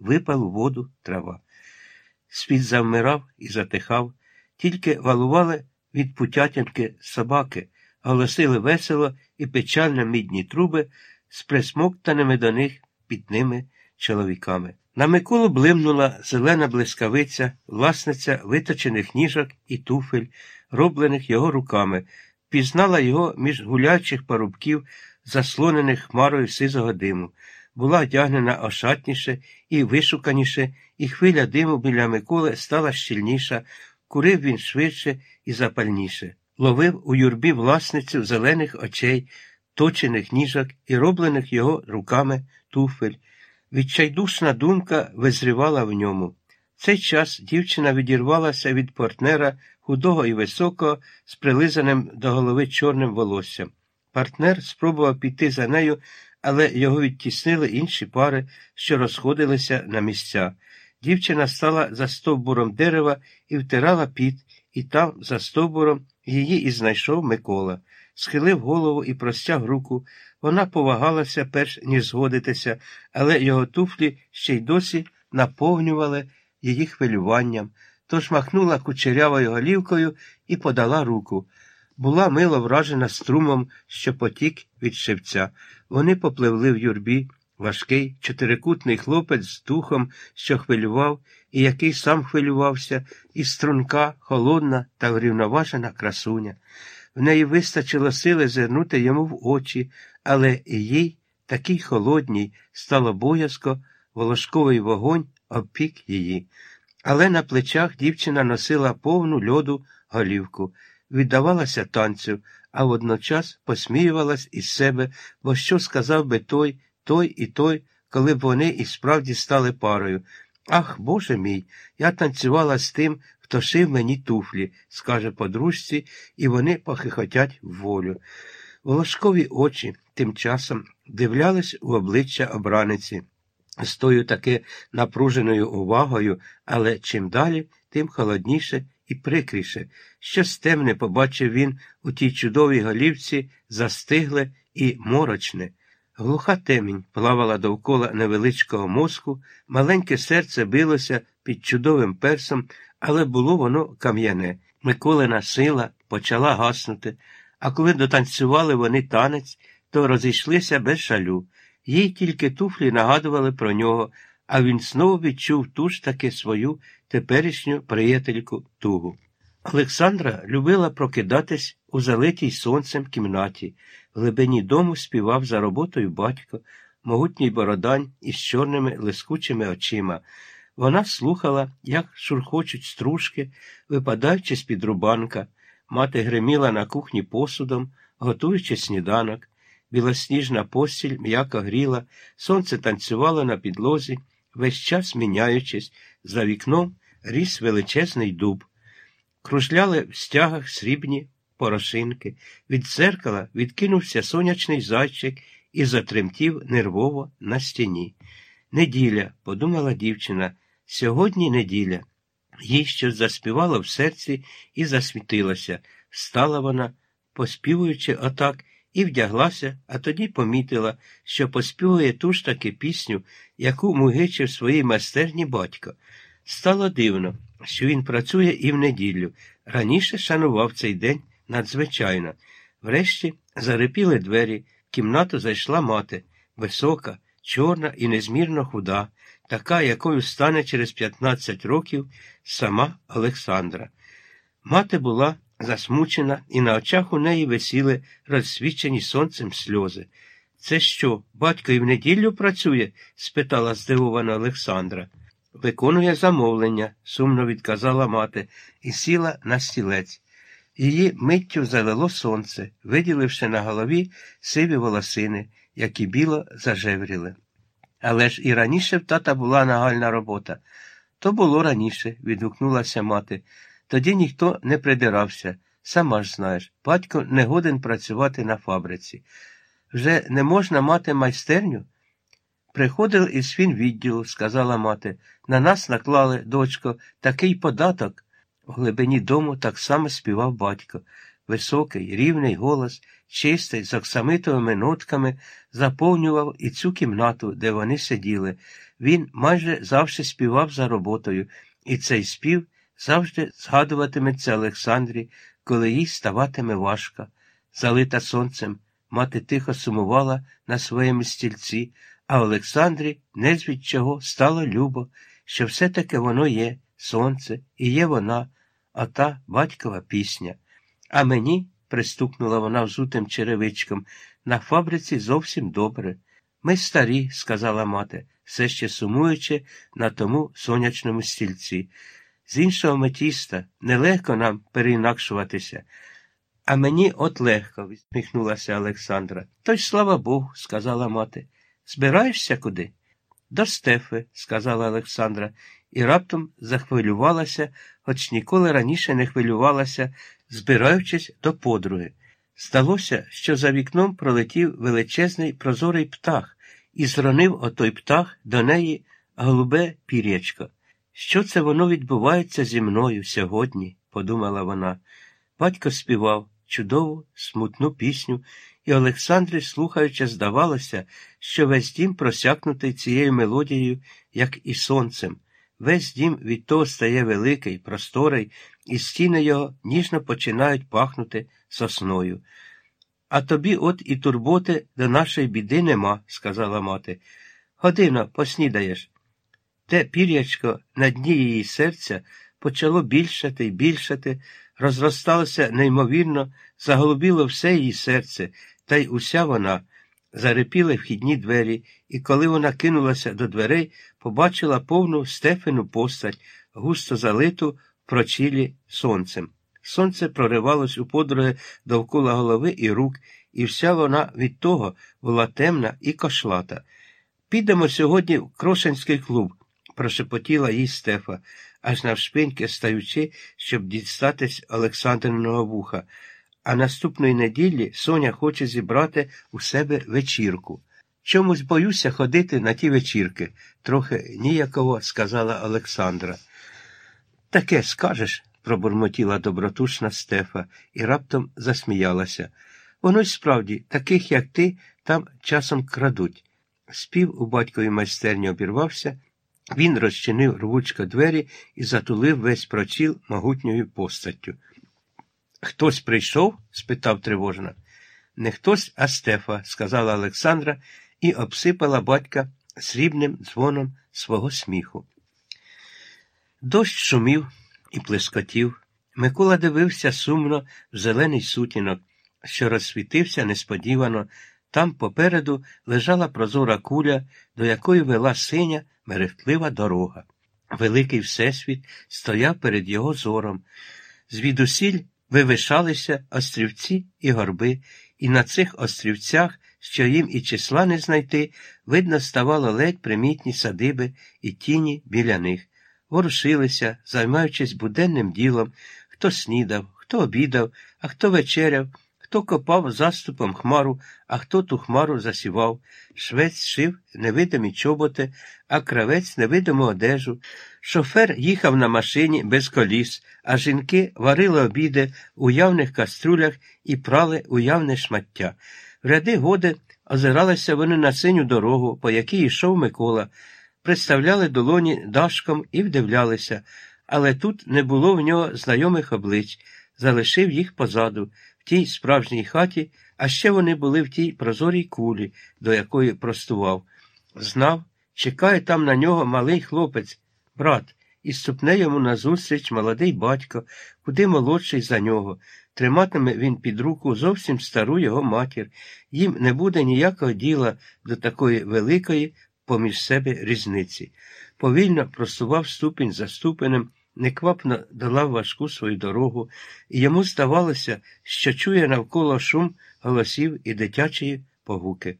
випав у воду трава. Світ завмирав і затихав, тільки валували від путятянки собаки, голосили весело і печально мідні труби з присмоктаними до них пітними чоловіками. На Миколу блимнула зелена блискавиця, власниця виточених ніжок і туфель, роблених його руками, пізнала його між гулячих парубків, заслонених хмарою сизого диму. Була одягнена ошатніше і вишуканіше, і хвиля диму біля Миколи стала щільніша, курив він швидше і запальніше. Ловив у юрбі власницю зелених очей, точених ніжок і роблених його руками туфель. Відчайдушна думка визрівала в ньому. В цей час дівчина відірвалася від партнера худого і високого, з прилизаним до голови чорним волоссям. Партнер спробував піти за нею, але його відтіснили інші пари, що розходилися на місця. Дівчина стала за стовбуром дерева і втирала піт, і там, за стовбуром, її і знайшов Микола. Схилив голову і простяг руку. Вона повагалася, перш ніж згодитися, але його туфлі ще й досі наповнювали її хвилюванням, тож махнула кучерявою голівкою і подала руку. Була мило вражена струмом, що потік від шевця. Вони попливли в юрбі, важкий, чотирикутний хлопець з духом, що хвилював, і який сам хвилювався, і струнка, холодна та врівноважена красуня. В неї вистачило сили зирнути йому в очі, але і їй, такій холодній, стало боязко, волошковий вогонь обпік її. Але на плечах дівчина носила повну льоду голівку, віддавалася танцю, а водночас посміювалась із себе, бо що сказав би той, той і той, коли б вони і справді стали парою. Ах, Боже мій, я танцювала з тим, хто шив мені туфлі, скаже подружці, і вони похихотять волю. Волошкові очі тим часом дивлялись у обличчя обраниці з тою таки напруженою увагою, але чим далі, тим холодніше і прикріше. Щось темне побачив він у тій чудовій голівці, застигле і морочне. Глуха темінь плавала довкола невеличкого мозку, маленьке серце билося під чудовим персом, але було воно кам'яне. Миколина сила почала гаснути, а коли дотанцювали вони танець, то розійшлися без шалю. Їй тільки туфлі нагадували про нього, а він знову відчув ту ж таки свою теперішню приятельку тугу. Олександра любила прокидатись у залитій сонцем кімнаті. В глибині дому співав за роботою батько, могутній бородань із чорними лискучими очима. Вона слухала, як шурхочуть стружки, випадаючи з під рубанка. Мати гриміла на кухні посудом, готуючи сніданок. Білосніжна постіль м'яко гріла, сонце танцювало на підлозі, весь час міняючись, за вікном ріс величезний дуб. Кружляли в стягах срібні порошинки. Від дзеркала відкинувся сонячний зайчик і затремтів нервово на стіні. Неділя, подумала дівчина, сьогодні неділя. Їй щось заспівало в серці і засвітилося. Встала вона, поспівуючи отак, і вдяглася, а тоді помітила, що поспівує ту ж таки пісню, яку мугичив своїй майстерні батько. Стало дивно, що він працює і в неділю. Раніше шанував цей день надзвичайно. Врешті зарипіли двері, в кімнату зайшла мати, висока, чорна і незмірно худа, така, якою стане через 15 років сама Олександра. Мати була засмучена, і на очах у неї висіли розсвічені сонцем сльози. Це що, батько і в неділю працює? спитала здивована Олександра. Виконує замовлення, сумно відказала мати, і сіла на стілець. Її миттю залило сонце, виділивши на голові сиві волосини, які біло зажевріли. Але ж і раніше в тата була нагальна робота. То було раніше, відгукнулася мати. Тоді ніхто не придирався. Сама ж знаєш, батько не годен працювати на фабриці. Вже не можна мати майстерню? Приходив із фінвідділу, сказала мати. На нас наклали, дочко, такий податок. В глибині дому так само співав батько. Високий, рівний голос, чистий, з оксамитовими нотками, заповнював і цю кімнату, де вони сиділи. Він майже завжди співав за роботою, і цей спів завжди згадуватиметься Олександрі, коли їй ставатиме важко. Залита сонцем, мати тихо сумувала на своєму стільці, а Олександрі не з чого стало любо, що все-таки воно є, сонце, і є вона, а та батькова пісня. А мені, пристукнула вона взутим черевичком, на фабриці зовсім добре. Ми старі, сказала мати, все ще сумуючи на тому сонячному стільці. З іншого метіста нелегко нам переінакшуватися. А мені от легко, відсміхнулася Олександра. То й слава Богу, сказала мати. Збираєшся куди? До Стефи, сказала Олександра, і раптом захвилювалася, хоч ніколи раніше не хвилювалася, збираючись до подруги. Сталося, що за вікном пролетів величезний прозорий птах і зронив отой птах до неї голубе пір'ячко. Що це воно відбувається зі мною сьогодні? подумала вона. Батько співав чудову, смутну пісню, і Олександрі, слухаючи, здавалося, що весь дім просякнутий цією мелодією, як і сонцем. Весь дім від того стає великий, просторий, і стіни його ніжно починають пахнути сосною. А тобі от і турботи до нашої біди нема, сказала мати. Годино, поснідаєш. Те пір'ячко на дні її серця почало більшати й більшати, розросталося неймовірно, заголубіло все її серце, та й уся вона. Зарипіли вхідні двері, і коли вона кинулася до дверей, побачила повну стефену постать, густо залиту в прочілі сонцем. Сонце проривалось у подруги довкола голови і рук, і вся вона від того була темна і кошлата. Підемо сьогодні в Крошенський клуб, прошепотіла їй Стефа, аж навшпиньки стаючи, щоб дістатись Олександриного вуха. А наступної неділі Соня хоче зібрати у себе вечірку. Чомусь боюся ходити на ті вечірки, трохи ніяково сказала Олександра. Таке скажеш, пробурмотіла добротушна Стефа і раптом засміялася. Воно й справді, таких, як ти, там часом крадуть. Спів у батьковій майстерні обірвався, він розчинив рвучко двері і затулив весь прочіл могутньою постаттю. Хтось прийшов? спитав тривожно. Не хтось, а Стефа, сказала Олександра і обсипала батька срібним дзвоном свого сміху. Дощ шумів і плескотів. Микола дивився сумно в зелений сутінок, що розсвітився несподівано. Там попереду лежала прозора куля, до якої вела синя мерехтлива дорога. Великий Всесвіт стояв перед його зором. Звідусіль вивишалися острівці і горби, і на цих острівцях, що їм і числа не знайти, видно ставало ледь примітні садиби і тіні біля них. Ворушилися, займаючись буденним ділом, хто снідав, хто обідав, а хто вечеряв. Хто копав заступом хмару, а хто ту хмару засівав, швець шив невидимі чоботи, а кравець невидиму одежу. Шофер їхав на машині без коліс, а жінки варили обіди у явних каструлях і прали у явне шмаття. В ряди годи озиралися вони на синю дорогу, по якій йшов Микола, представляли долоні дашком і вдивлялися, але тут не було в нього знайомих облич, залишив їх позаду тій справжній хаті, а ще вони були в тій прозорій кулі, до якої простував. Знав, чекає там на нього малий хлопець, брат, і ступне йому назустріч молодий батько, куди молодший за нього. Триматиме він під руку зовсім стару його матір. Їм не буде ніякого діла до такої великої поміж себе різниці. Повільно просував ступінь за ступенем неквапно долав важку свою дорогу, і йому здавалося, що чує навколо шум голосів і дитячої погуки.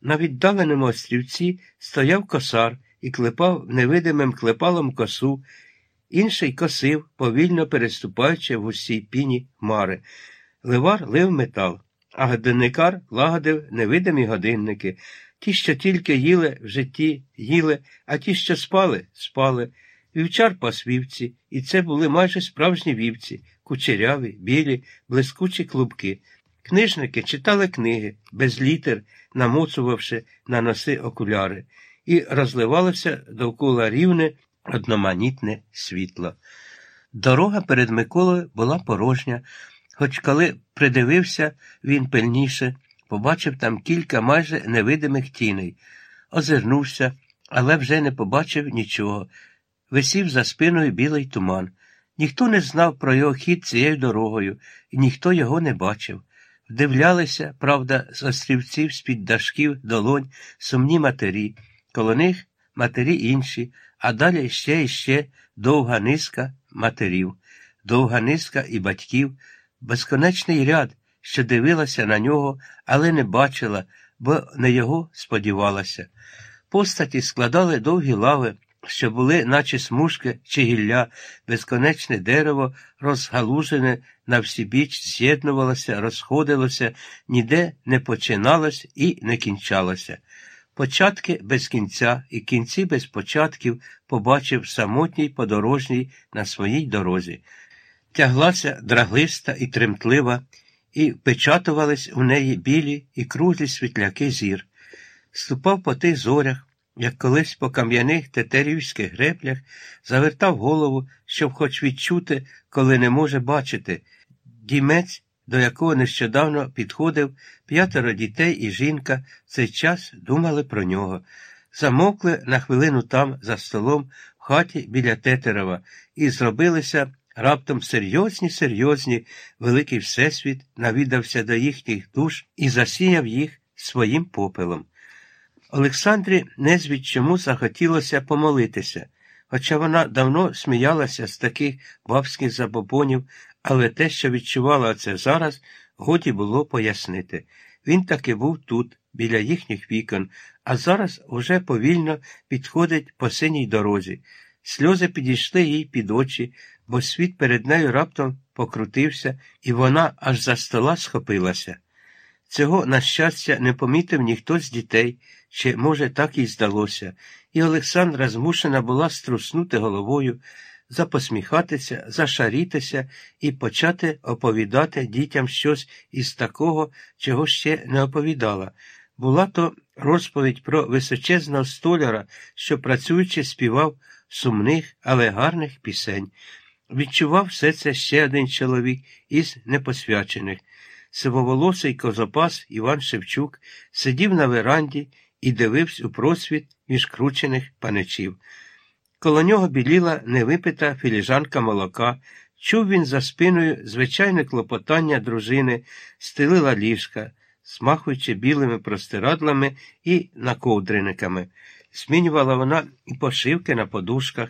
На віддаленому острівці стояв косар і клепав невидимим клепалом косу, інший косив, повільно переступаючи в усій піні хмари. Ливар лив метал, а годинникар лагодив невидимі годинники. Ті, що тільки їли в житті, їли, а ті, що спали, спали. Вівчар пас вівці, і це були майже справжні вівці, кучеряві, білі, блискучі клубки. Книжники читали книги, без літер, намоцувавши на носи окуляри, і розливалося довкола рівне одноманітне світло. Дорога перед Миколою була порожня, хоч коли придивився він пильніше, побачив там кілька майже невидимих тіней, озирнувся, але вже не побачив нічого. Висів за спиною білий туман. Ніхто не знав про його хід цією дорогою, і ніхто його не бачив. Вдивлялися, правда, з острівців з-під дашків долонь сумні матері, коло них матері інші, а далі ще і ще довга низка матерів, довга низка і батьків, безконечний ряд, що дивилася на нього, але не бачила, бо не його сподівалася. Постаті складали довгі лави, що були, наче смужки чи гілля, безконечне дерево, розгалужене на всі біч, з'єднувалося, розходилося, ніде не починалось і не кінчалося. Початки без кінця і кінці без початків побачив самотній подорожній на своїй дорозі. Тяглася драглиста і тремтлива, і впечатувались у неї білі і круглі світляки зір. Ступав по тих зорях, як колись по кам'яних тетерівських греблях, завертав голову, щоб хоч відчути, коли не може бачити. Дімець, до якого нещодавно підходив п'ятеро дітей і жінка, в цей час думали про нього. Замовкли на хвилину там, за столом, в хаті біля Тетерова, і зробилися раптом серйозні, серйозні, великий Всесвіт навідався до їхніх душ і засіяв їх своїм попелом. Олександрі незвідь чому захотілося помолитися, хоча вона давно сміялася з таких бабських забобонів, але те, що відчувала це зараз, годі було пояснити. Він таки був тут, біля їхніх вікон, а зараз уже повільно підходить по синій дорозі. Сльози підійшли їй під очі, бо світ перед нею раптом покрутився, і вона аж за стола схопилася. Цього, на щастя, не помітив ніхто з дітей, чи, може, так і здалося, і Олександра змушена була струснути головою, запосміхатися, зашарітися і почати оповідати дітям щось із такого, чого ще не оповідала. Була то розповідь про височезного столяра, що, працюючи, співав сумних, але гарних пісень. Відчував все це ще один чоловік із непосвячених. Сивоволосий козопас Іван Шевчук сидів на веранді і дивився у просвіт між кручених паничів. Коло нього біліла невипита філіжанка молока. Чув він за спиною звичайне клопотання дружини, стелила ліжка, смахуючи білими простирадлами і наковдриниками. Змінювала вона і пошивки на подушках,